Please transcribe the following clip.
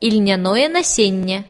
І льняное насенне.